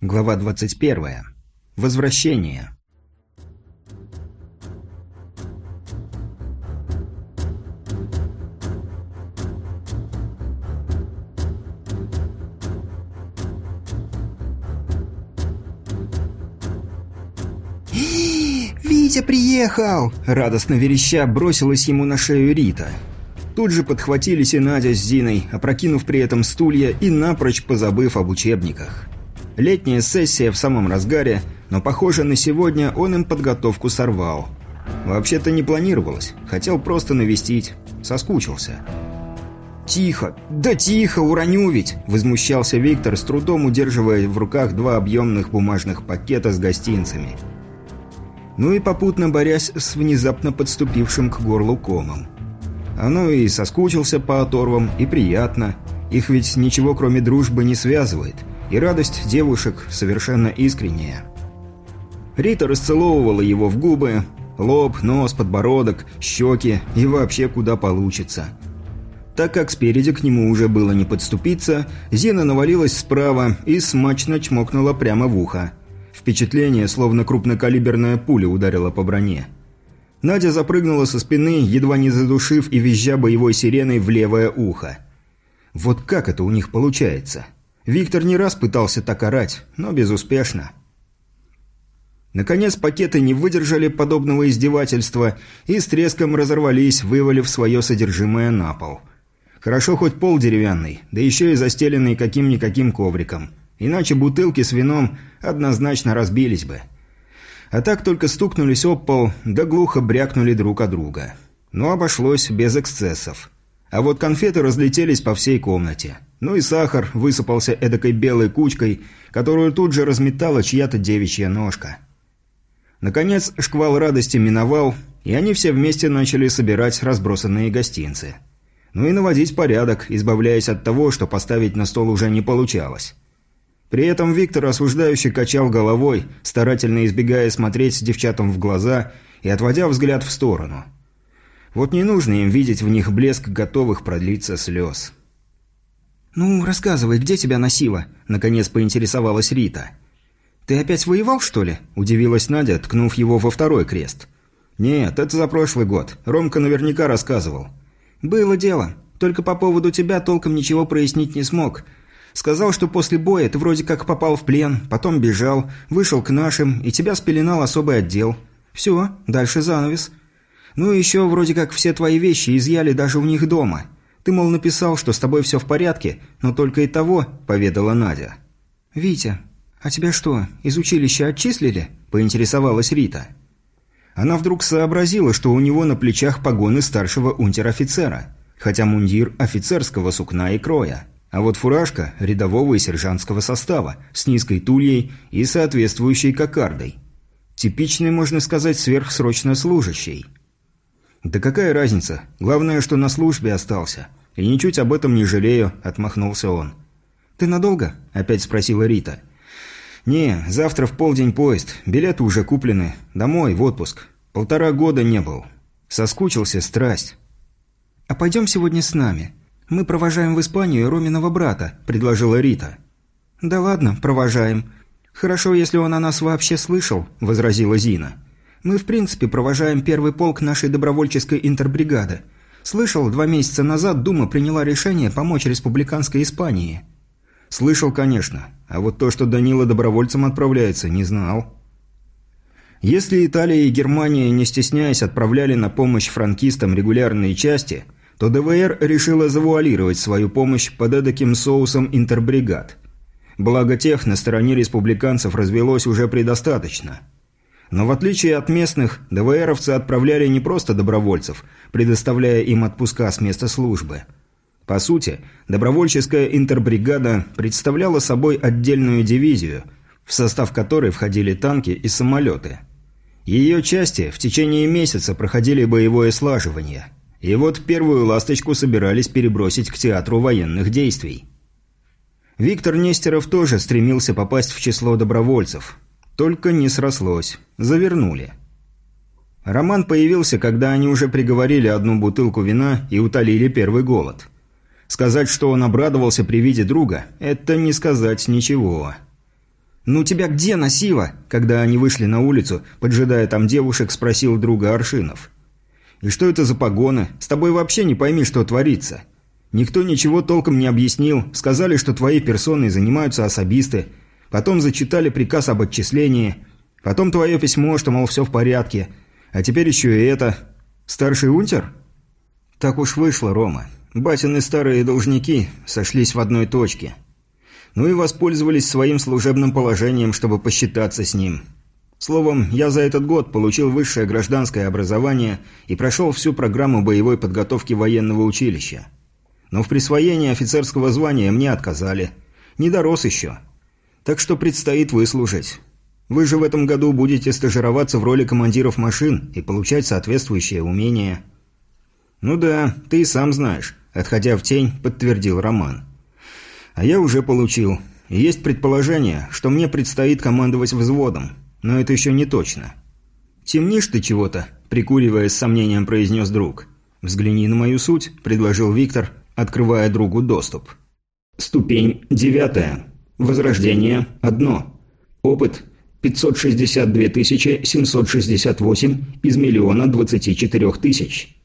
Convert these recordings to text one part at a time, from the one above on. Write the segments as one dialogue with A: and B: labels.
A: Глава 21. Возвращение. «Витя приехал!» – радостно вереща бросилась ему на шею Рита. Тут же подхватились и Надя с Зиной, опрокинув при этом стулья и напрочь позабыв об учебниках. Летняя сессия в самом разгаре, но, похоже, на сегодня он им подготовку сорвал. Вообще-то не планировалось, хотел просто навестить, соскучился. «Тихо! Да тихо, уроню ведь!» – возмущался Виктор, с трудом удерживая в руках два объемных бумажных пакета с гостинцами. Ну и попутно борясь с внезапно подступившим к горлу комом. Оно и соскучился по оторвам, и приятно. Их ведь ничего кроме дружбы не связывает – и радость девушек совершенно искренняя. Рита расцеловывала его в губы, лоб, нос, подбородок, щеки и вообще куда получится. Так как спереди к нему уже было не подступиться, Зина навалилась справа и смачно чмокнула прямо в ухо. Впечатление, словно крупнокалиберная пуля ударила по броне. Надя запрыгнула со спины, едва не задушив и визжа боевой сиреной в левое ухо. Вот как это у них получается? Виктор не раз пытался так орать, но безуспешно. Наконец пакеты не выдержали подобного издевательства и с треском разорвались, вывалив свое содержимое на пол. Хорошо хоть пол деревянный, да еще и застеленный каким-никаким ковриком. Иначе бутылки с вином однозначно разбились бы. А так только стукнулись об пол, да глухо брякнули друг от друга. Но обошлось без эксцессов. А вот конфеты разлетелись по всей комнате. Ну и сахар высыпался эдакой белой кучкой, которую тут же разметала чья-то девичья ножка. Наконец, шквал радости миновал, и они все вместе начали собирать разбросанные гостинцы. Ну и наводить порядок, избавляясь от того, что поставить на стол уже не получалось. При этом Виктор осуждающе качал головой, старательно избегая смотреть девчатам в глаза и отводя взгляд в сторону. Вот не нужно им видеть в них блеск готовых продлиться слез. «Ну, рассказывай, где тебя носило?» – наконец поинтересовалась Рита. «Ты опять воевал, что ли?» – удивилась Надя, ткнув его во второй крест. «Нет, это за прошлый год. Ромка наверняка рассказывал». «Было дело. Только по поводу тебя толком ничего прояснить не смог. Сказал, что после боя ты вроде как попал в плен, потом бежал, вышел к нашим, и тебя спеленал особый отдел. Все, дальше занавес. Ну и еще вроде как все твои вещи изъяли даже у них дома». Ты, мол, написал, что с тобой все в порядке, но только и того», – поведала Надя. «Витя, а тебя что, из училища отчислили?» – поинтересовалась Рита. Она вдруг сообразила, что у него на плечах погоны старшего унтер-офицера, хотя мундир офицерского сукна и кроя, а вот фуражка рядового и сержантского состава с низкой тульей и соответствующей кокардой. Типичный, можно сказать, сверхсрочно служащий. «Да какая разница? Главное, что на службе остался. «И ничуть об этом не жалею», – отмахнулся он. «Ты надолго?» – опять спросила Рита. «Не, завтра в полдень поезд. Билеты уже куплены. Домой, в отпуск. Полтора года не был. Соскучился страсть». «А пойдем сегодня с нами. Мы провожаем в Испанию Роминого брата», – предложила Рита. «Да ладно, провожаем. Хорошо, если он о нас вообще слышал», – возразила Зина. «Мы, в принципе, провожаем первый полк нашей добровольческой интербригады. Слышал, два месяца назад Дума приняла решение помочь республиканской Испании. Слышал, конечно. А вот то, что Данила добровольцем отправляется, не знал. Если Италия и Германия, не стесняясь, отправляли на помощь франкистам регулярные части, то ДВР решила завуалировать свою помощь под эдаким соусом интербригад. Благо тех на стороне республиканцев развелось уже предостаточно – но в отличие от местных, ДВРовцы отправляли не просто добровольцев, предоставляя им отпуска с места службы. По сути, добровольческая интербригада представляла собой отдельную дивизию, в состав которой входили танки и самолеты. Ее части в течение месяца проходили боевое слаживание. И вот первую ласточку собирались перебросить к театру военных действий. Виктор Нестеров тоже стремился попасть в число добровольцев – только не срослось. Завернули. Роман появился, когда они уже приговорили одну бутылку вина и утолили первый голод. Сказать, что он обрадовался при виде друга, это не сказать ничего. «Ну тебя где носило?» Когда они вышли на улицу, поджидая там девушек, спросил друга Аршинов. «И что это за погоны? С тобой вообще не пойми, что творится. Никто ничего толком не объяснил, сказали, что твоей персоной занимаются особисты, потом зачитали приказ об отчислении, потом твое письмо, что, мол, все в порядке, а теперь еще и это. Старший унтер?» «Так уж вышло, Рома. Батины старые должники сошлись в одной точке» ну и воспользовались своим служебным положением, чтобы посчитаться с ним. Словом, я за этот год получил высшее гражданское образование и прошел всю программу боевой подготовки военного училища. Но в присвоении офицерского звания мне отказали. Не дорос еще. Так что предстоит выслужить. Вы же в этом году будете стажироваться в роли командиров машин и получать соответствующие умения. «Ну да, ты и сам знаешь», – отходя в тень, подтвердил Роман. А я уже получил. есть предположение, что мне предстоит командовать взводом. Но это еще не точно. «Темнишь ты чего-то?» – прикуривая с сомнением произнес друг. «Взгляни на мою суть», – предложил Виктор, открывая другу доступ.
B: Ступень девятая. Возрождение – одно. Опыт – 562 768 из миллиона 24 тысяч.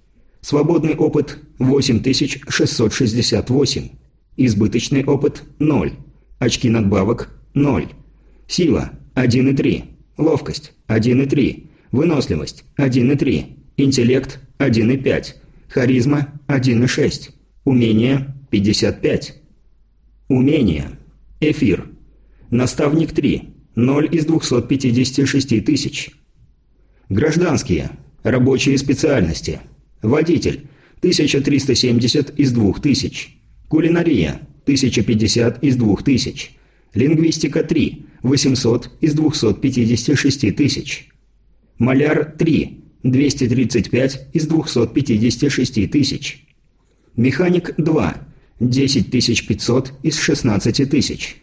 B: Свободный опыт – 8668. Избыточный опыт – 0. Очки надбавок – 0. Сила – 1,3. Ловкость – 1,3. Выносливость – 1,3. Интеллект – 1,5. Харизма – 1,6. Умение – 55. Умение. Эфир. Наставник 3. 0 из 256 тысяч. Гражданские. Рабочие специальности. Водитель. 1370 из 2000. Кулинария – 1050 из 2000. Лингвистика – 3, 800 из 256 тысяч. Маляр – 3, 235 из 256 тысяч. Механик – 2, 10 500 из 16 тысяч.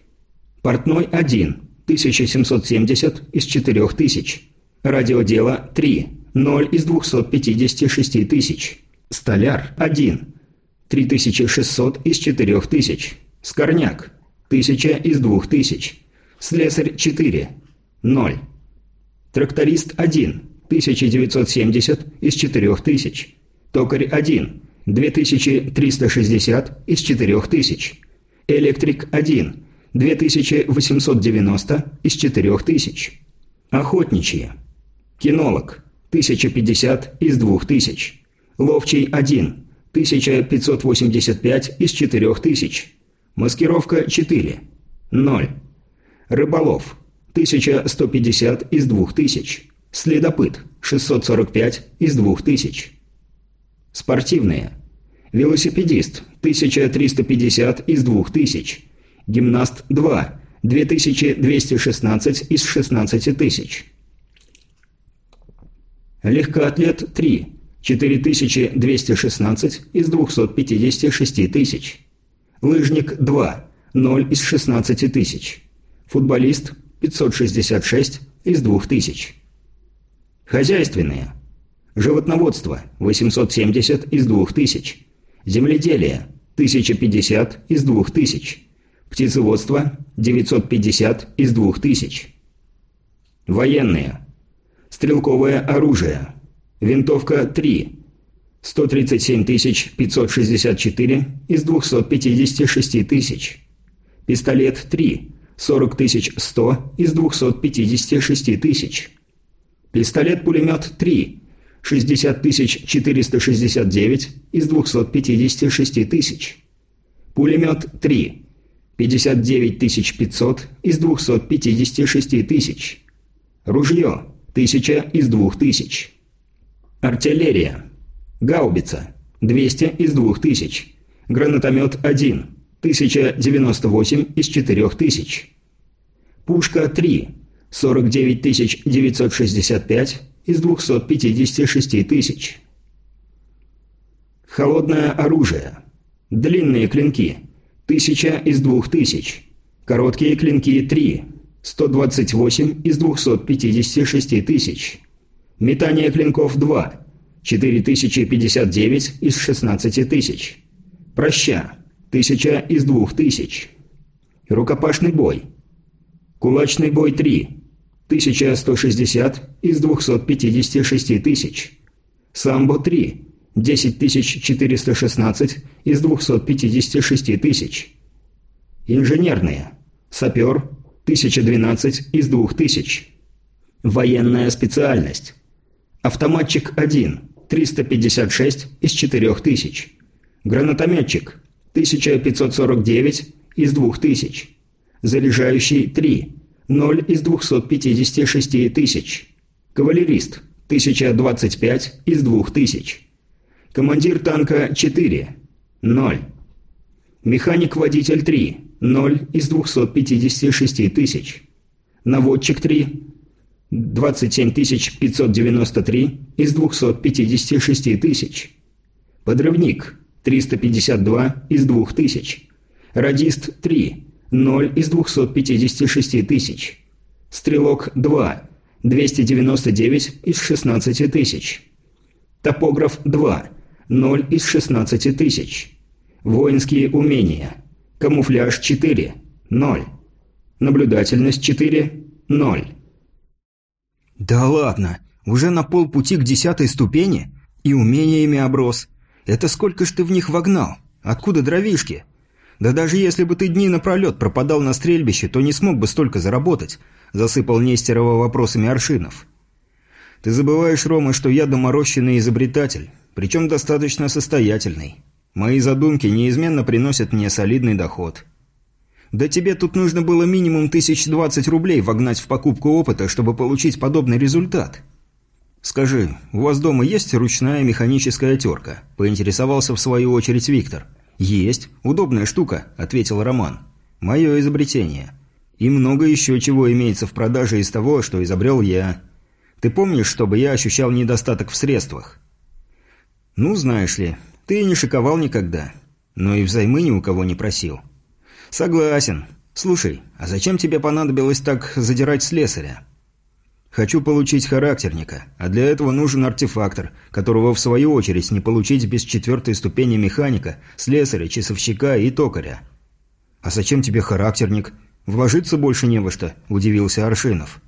B: Портной – 1, 1770 из 4000. Радиодело – 3, 0 из 256 тысяч. Столяр – 1, 3600 из 4000. Скорняк. 1000 из 2000. Слесарь 4. 0. Тракторист 1. 1970 из 4000. Токарь 1. 2360 из 4000. Электрик 1. 2890 из 4000. Охотничьи. Кинолог. 1050 из 2000. Ловчий 1. 1585 из 4000. Маскировка 4. 0. Рыболов. 1150 из 2000. Следопыт. 645 из 2000. Спортивные. Велосипедист. 1350 из 2000. Гимнаст 2. 2216 из 16 тысяч. Легкоатлет 3. 4216 из 256 тысяч. Лыжник 2, 0 из 16 тысяч. Футболист 566 из 2000. Хозяйственные. Животноводство 870 из 2000. Земледелие 1050 из 2000. Птицеводство 950 из 2000. Военные. Стрелковое оружие Винтовка 3. 137 564 из 256 тысяч. Пистолет 3. 40 100 из 256 тысяч. Пистолет-пулемет 3. 60 469 из 256 тысяч. Пулемет 3. 59 500 из 256 тысяч. Ружье 1000 из 2000. Артиллерия. Гаубица. 200 из 2000. Гранатомет 1. 1098 из 4000. Пушка 3. 49 965 из 256 тысяч. Холодное оружие. Длинные клинки. 1000 из 2000. Короткие клинки 3. 128 из 256 тысяч. Метание клинков 2. 4059 из 16 тысяч. Проща. 1000 из 2000. Рукопашный бой. Кулачный бой 3. 1160 из 256 тысяч. Самбо 3. 10416 из 256 тысяч. Инженерные. Сапер 1012 из 2000. Военная специальность. Автоматчик 1 356 из 4000. Гранатометчик 1549 из 2000. Заряжающий 3 0 из 256 тысяч. Кавалерист 1025 из 2000. Командир танка 4 0. Механик-водитель 3 0 из 256 тысяч. Наводчик 3 27 593 из 256 тысяч. Подрывник 352 из 2000. Радист 3 0 из 256 тысяч. Стрелок 2 299 из 16 тысяч. Топограф 2 0 из 16 тысяч. Воинские умения. Камуфляж 4 0. Наблюдательность 4 0.
A: «Да ладно! Уже на полпути к десятой ступени? И умениями оброс. Это сколько ж ты в них вогнал? Откуда дровишки? Да даже если бы ты дни напролет пропадал на стрельбище, то не смог бы столько заработать», – засыпал Нестерова вопросами Аршинов. «Ты забываешь, Рома, что я доморощенный изобретатель, причем достаточно состоятельный. Мои задумки неизменно приносят мне солидный доход». Да тебе тут нужно было минимум тысяч двадцать рублей вогнать в покупку опыта, чтобы получить подобный результат. Скажи, у вас дома есть ручная механическая терка? Поинтересовался в свою очередь Виктор. Есть. Удобная штука, ответил Роман. Мое изобретение. И много еще чего имеется в продаже из того, что изобрел я. Ты помнишь, чтобы я ощущал недостаток в средствах? Ну, знаешь ли, ты не шиковал никогда. Но и взаймы ни у кого не просил. «Согласен. Слушай, а зачем тебе понадобилось так задирать слесаря?» «Хочу получить характерника, а для этого нужен артефактор, которого в свою очередь не получить без четвертой ступени механика, слесаря, часовщика и токаря». «А зачем тебе характерник? Вложиться больше не во что», – удивился Аршинов.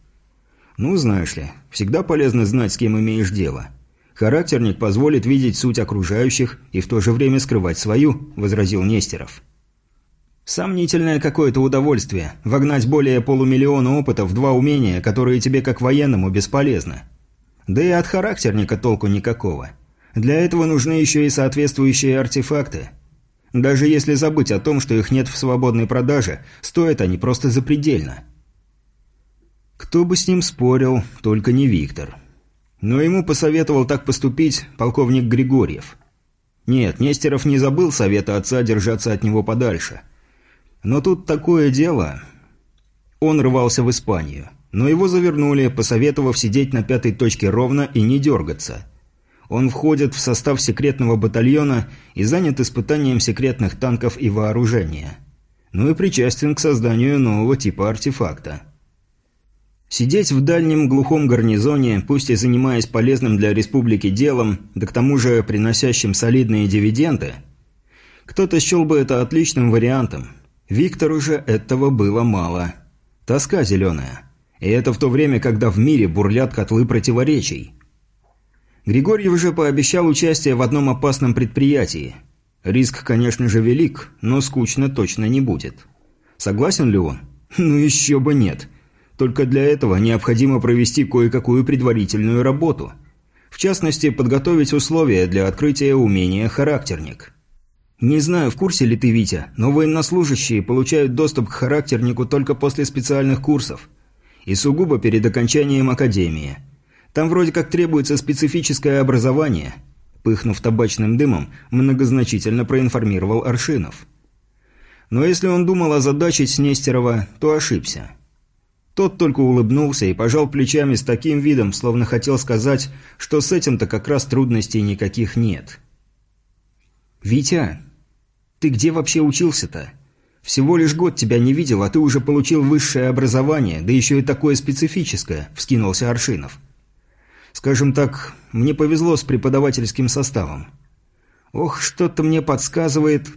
A: «Ну, знаешь ли, всегда полезно знать, с кем имеешь дело. Характерник позволит видеть суть окружающих и в то же время скрывать свою», – возразил Нестеров. Сомнительное какое-то удовольствие – вогнать более полумиллиона опыта в два умения, которые тебе как военному бесполезны. Да и от характерника толку никакого. Для этого нужны еще и соответствующие артефакты. Даже если забыть о том, что их нет в свободной продаже, стоят они просто запредельно. Кто бы с ним спорил, только не Виктор. Но ему посоветовал так поступить полковник Григорьев. Нет, Нестеров не забыл совета отца держаться от него подальше – но тут такое дело. Он рвался в Испанию, но его завернули, посоветовав сидеть на пятой точке ровно и не дергаться. Он входит в состав секретного батальона и занят испытанием секретных танков и вооружения. Ну и причастен к созданию нового типа артефакта. Сидеть в дальнем глухом гарнизоне, пусть и занимаясь полезным для республики делом, да к тому же приносящим солидные дивиденды, кто-то счел бы это отличным вариантом – Виктору же этого было мало. Тоска зеленая. И это в то время, когда в мире бурлят котлы противоречий. Григорьев же пообещал участие в одном опасном предприятии. Риск, конечно же, велик, но скучно точно не будет. Согласен ли он? Ну еще бы нет. Только для этого необходимо провести кое-какую предварительную работу. В частности, подготовить условия для открытия умения «характерник». Не знаю, в курсе ли ты, Витя, но военнослужащие получают доступ к характернику только после специальных курсов. И сугубо перед окончанием академии. Там вроде как требуется специфическое образование. Пыхнув табачным дымом, многозначительно проинформировал Аршинов. Но если он думал озадачить Нестерова, то ошибся. Тот только улыбнулся и пожал плечами с таким видом, словно хотел сказать, что с этим-то как раз трудностей никаких нет. «Витя, ты где вообще учился-то? Всего лишь год тебя не видел, а ты уже получил высшее образование, да еще и такое специфическое», – вскинулся Аршинов. «Скажем так, мне повезло с преподавательским составом». «Ох, что-то мне подсказывает...»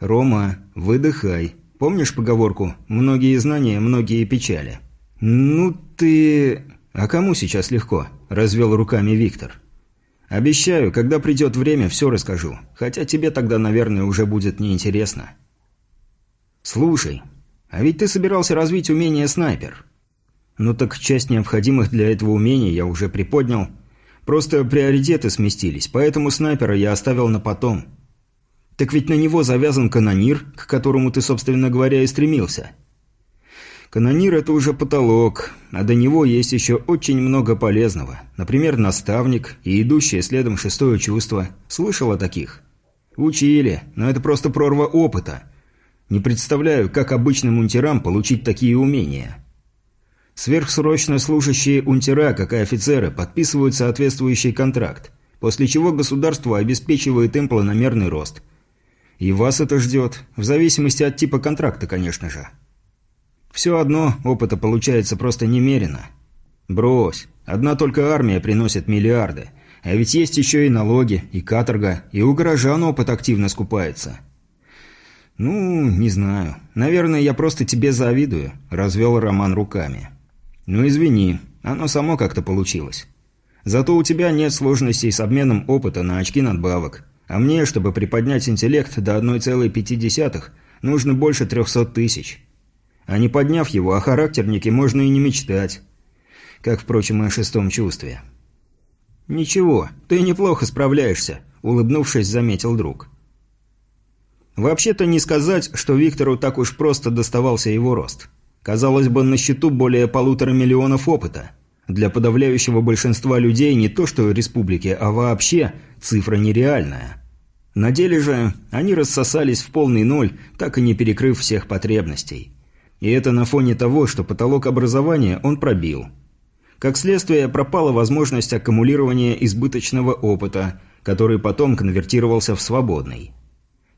A: «Рома, выдыхай», – Помнишь поговорку «многие знания, многие печали»?» «Ну ты...» «А кому сейчас легко?» – развел руками Виктор. «Обещаю, когда придет время, все расскажу. Хотя тебе тогда, наверное, уже будет неинтересно». «Слушай, а ведь ты собирался развить умение снайпер». «Ну так часть необходимых для этого умений я уже приподнял. Просто приоритеты сместились, поэтому снайпера я оставил на потом». «Так ведь на него завязан канонир, к которому ты, собственно говоря, и стремился». Канонир – это уже потолок, а до него есть еще очень много полезного. Например, наставник и идущее следом шестое чувство. Слышал о таких? Учили, но это просто прорва опыта. Не представляю, как обычным унтерам получить такие умения. Сверхсрочно служащие унтера, как и офицеры, подписывают соответствующий контракт, после чего государство обеспечивает им планомерный рост. И вас это ждет, в зависимости от типа контракта, конечно же. Все одно опыта получается просто немерено. Брось, одна только армия приносит миллиарды. А ведь есть еще и налоги, и каторга, и у горожан опыт активно скупается. «Ну, не знаю. Наверное, я просто тебе завидую», – развел Роман руками. «Ну, извини, оно само как-то получилось. Зато у тебя нет сложностей с обменом опыта на очки надбавок. А мне, чтобы приподнять интеллект до 1,5, нужно больше 300 тысяч. А не подняв его, о характернике можно и не мечтать. Как, впрочем, и о шестом чувстве. «Ничего, ты неплохо справляешься», – улыбнувшись, заметил друг. Вообще-то не сказать, что Виктору так уж просто доставался его рост. Казалось бы, на счету более полутора миллионов опыта. Для подавляющего большинства людей не то что республики, а вообще цифра нереальная. На деле же они рассосались в полный ноль, так и не перекрыв всех потребностей. И это на фоне того, что потолок образования он пробил. Как следствие, пропала возможность аккумулирования избыточного опыта, который потом конвертировался в свободный.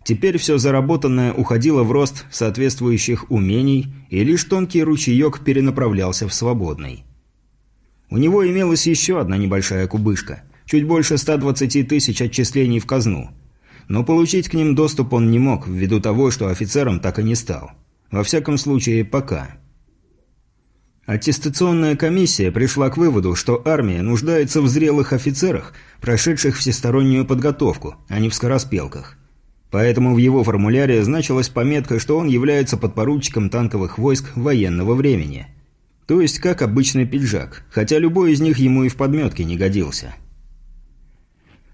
A: Теперь все заработанное уходило в рост соответствующих умений, и лишь тонкий ручеек перенаправлялся в свободный. У него имелась еще одна небольшая кубышка, чуть больше 120 тысяч отчислений в казну. Но получить к ним доступ он не мог, ввиду того, что офицером так и не стал. Во всяком случае, пока. Аттестационная комиссия пришла к выводу, что армия нуждается в зрелых офицерах, прошедших всестороннюю подготовку, а не в скороспелках. Поэтому в его формуляре значилась пометка, что он является подпоручиком танковых войск военного времени. То есть как обычный пиджак, хотя любой из них ему и в подметке не годился.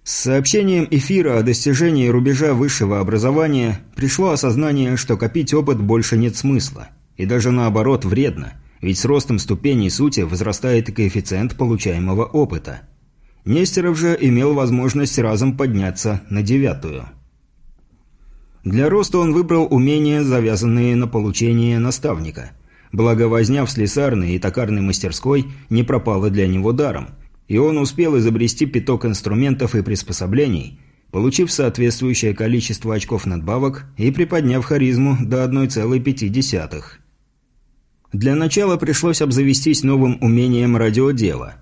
A: С сообщением эфира о достижении рубежа высшего образования пришло осознание, что копить опыт больше нет смысла. И даже наоборот вредно, ведь с ростом ступеней сути возрастает и коэффициент получаемого опыта. Нестеров же имел возможность разом подняться на девятую. Для роста он выбрал умения, завязанные на получение наставника. Благо возня в слесарной и токарной мастерской не пропала для него даром – и он успел изобрести пяток инструментов и приспособлений, получив соответствующее количество очков надбавок и приподняв харизму до 1,5. Для начала пришлось обзавестись новым умением радиодела.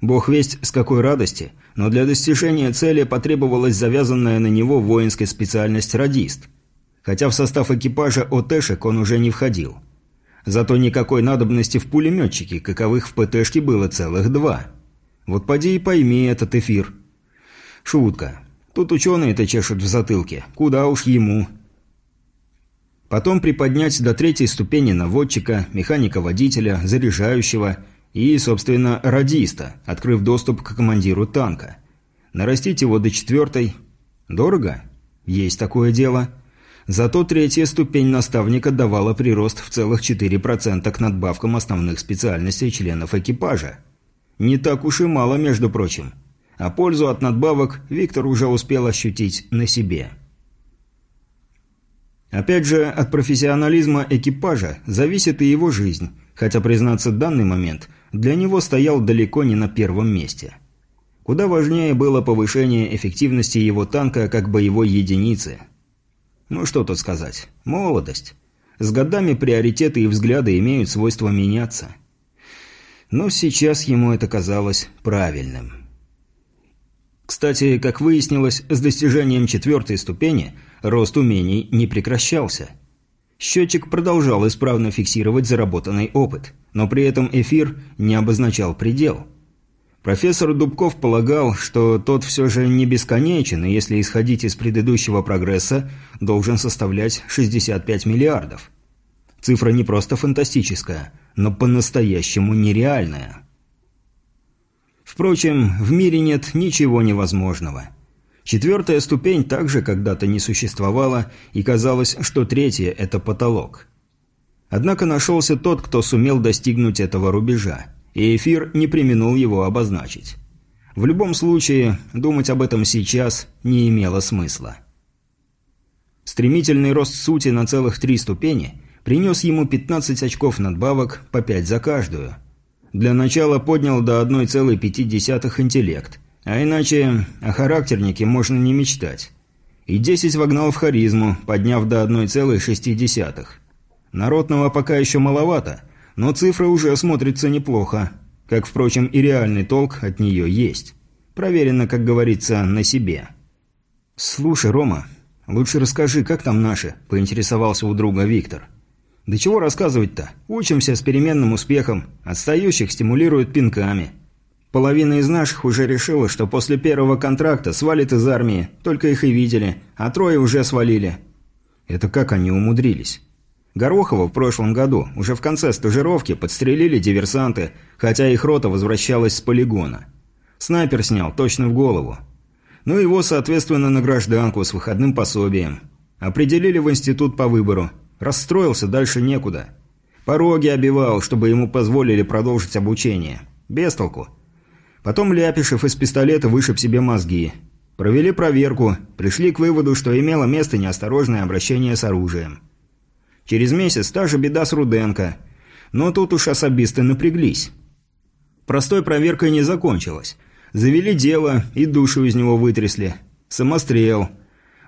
A: Бог весть с какой радости, но для достижения цели потребовалась завязанная на него воинская специальность радист. Хотя в состав экипажа ОТшек он уже не входил. Зато никакой надобности в пулеметчике, каковых в ПТшке было целых два – вот поди и пойми этот эфир. Шутка. Тут ученые-то чешут в затылке. Куда уж ему. Потом приподнять до третьей ступени наводчика, механика-водителя, заряжающего и, собственно, радиста, открыв доступ к командиру танка. Нарастить его до четвертой. Дорого? Есть такое дело. Зато третья ступень наставника давала прирост в целых 4% к надбавкам основных специальностей членов экипажа. Не так уж и мало, между прочим. А пользу от надбавок Виктор уже успел ощутить на себе. Опять же, от профессионализма экипажа зависит и его жизнь, хотя, признаться, данный момент для него стоял далеко не на первом месте. Куда важнее было повышение эффективности его танка как боевой единицы. Ну что тут сказать, молодость. С годами приоритеты и взгляды имеют свойство меняться – но сейчас ему это казалось правильным. Кстати, как выяснилось, с достижением четвертой ступени рост умений не прекращался. Счетчик продолжал исправно фиксировать заработанный опыт, но при этом эфир не обозначал предел. Профессор Дубков полагал, что тот все же не бесконечен, и если исходить из предыдущего прогресса, должен составлять 65 миллиардов. Цифра не просто фантастическая, но по-настоящему нереальная. Впрочем, в мире нет ничего невозможного. Четвертая ступень также когда-то не существовала, и казалось, что третья – это потолок. Однако нашелся тот, кто сумел достигнуть этого рубежа, и эфир не применул его обозначить. В любом случае, думать об этом сейчас не имело смысла. Стремительный рост сути на целых три ступени принес ему 15 очков надбавок по 5 за каждую – для начала поднял до 1,5 интеллект. А иначе о характернике можно не мечтать. И 10 вогнал в харизму, подняв до 1,6. Народного пока еще маловато, но цифра уже смотрится неплохо. Как, впрочем, и реальный толк от нее есть. Проверено, как говорится, на себе. «Слушай, Рома, лучше расскажи, как там наши?» – поинтересовался у друга Виктор. Да чего рассказывать-то? Учимся с переменным успехом. Отстающих стимулируют пинками. Половина из наших уже решила, что после первого контракта свалит из армии. Только их и видели. А трое уже свалили. Это как они умудрились? Горохова в прошлом году, уже в конце стажировки, подстрелили диверсанты, хотя их рота возвращалась с полигона. Снайпер снял, точно в голову. Ну его, соответственно, на гражданку с выходным пособием. Определили в институт по выбору. Расстроился, дальше некуда. Пороги обивал, чтобы ему позволили продолжить обучение. Без толку. Потом Ляпишев из пистолета вышиб себе мозги. Провели проверку, пришли к выводу, что имело место неосторожное обращение с оружием. Через месяц та же беда с Руденко. Но тут уж особисты напряглись. Простой проверкой не закончилось. Завели дело и душу из него вытрясли. Самострел.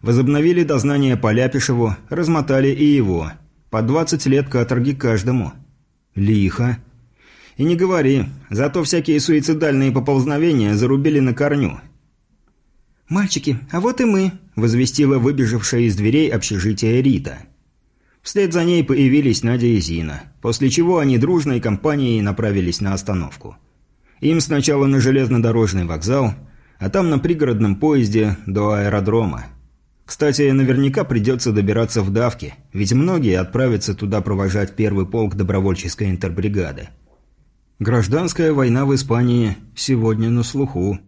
A: Возобновили дознание по Ляпишеву, размотали и его. По 20 лет каторги каждому. Лихо. И не говори, зато всякие суицидальные поползновения зарубили на корню. «Мальчики, а вот и мы», – возвестила выбежавшая из дверей общежития Рита. Вслед за ней появились Надя и Зина, после чего они дружной компанией направились на остановку. Им сначала на железнодорожный вокзал, а там на пригородном поезде до аэродрома. Кстати, наверняка придется добираться в давки, ведь многие отправятся туда провожать первый полк добровольческой интербригады. Гражданская война в Испании сегодня на слуху.